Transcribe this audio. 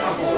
Vamos.